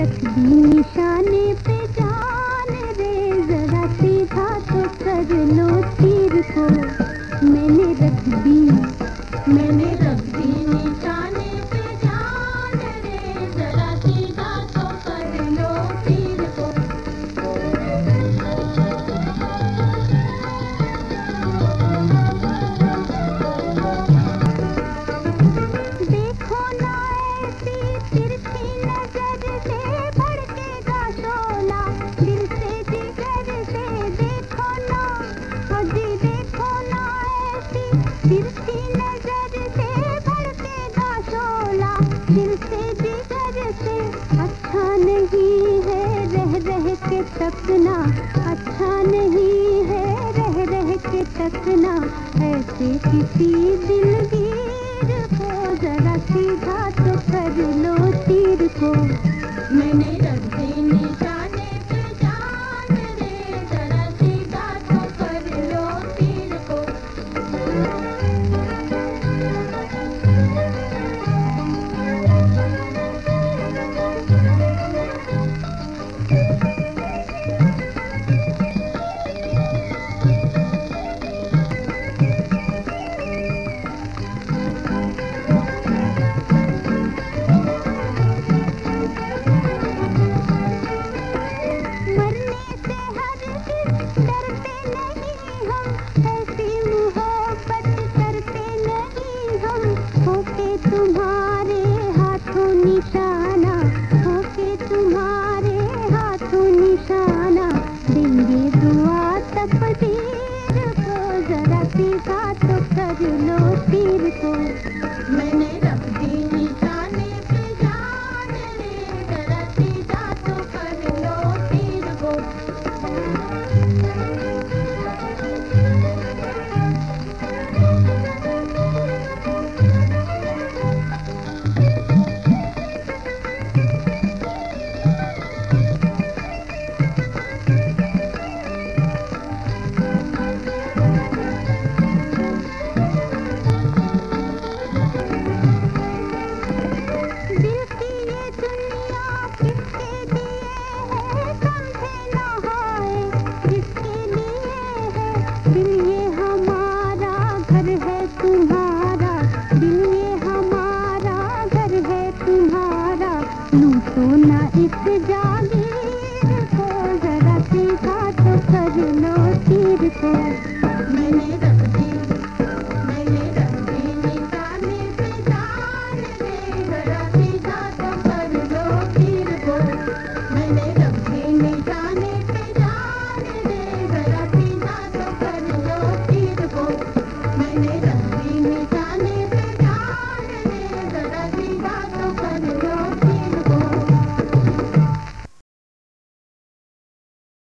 निशाने पे जान रे, जरा सीधा तो कर लो तीर को। मैंने रख दी, मैंने रख तकना अच्छा नहीं है, रह रह के तकना ऐसे किसी दिलगीर को जरा सीधा तो कर लो तीर को। मैंने मिला तो कर लो पीर को तो। मैंने तुम्हारा, दिल ये हमारा, घर है तुम्हारा। लूटो ना इस जागीर को, जरा सीधा तो कर लो तीर। को Baba.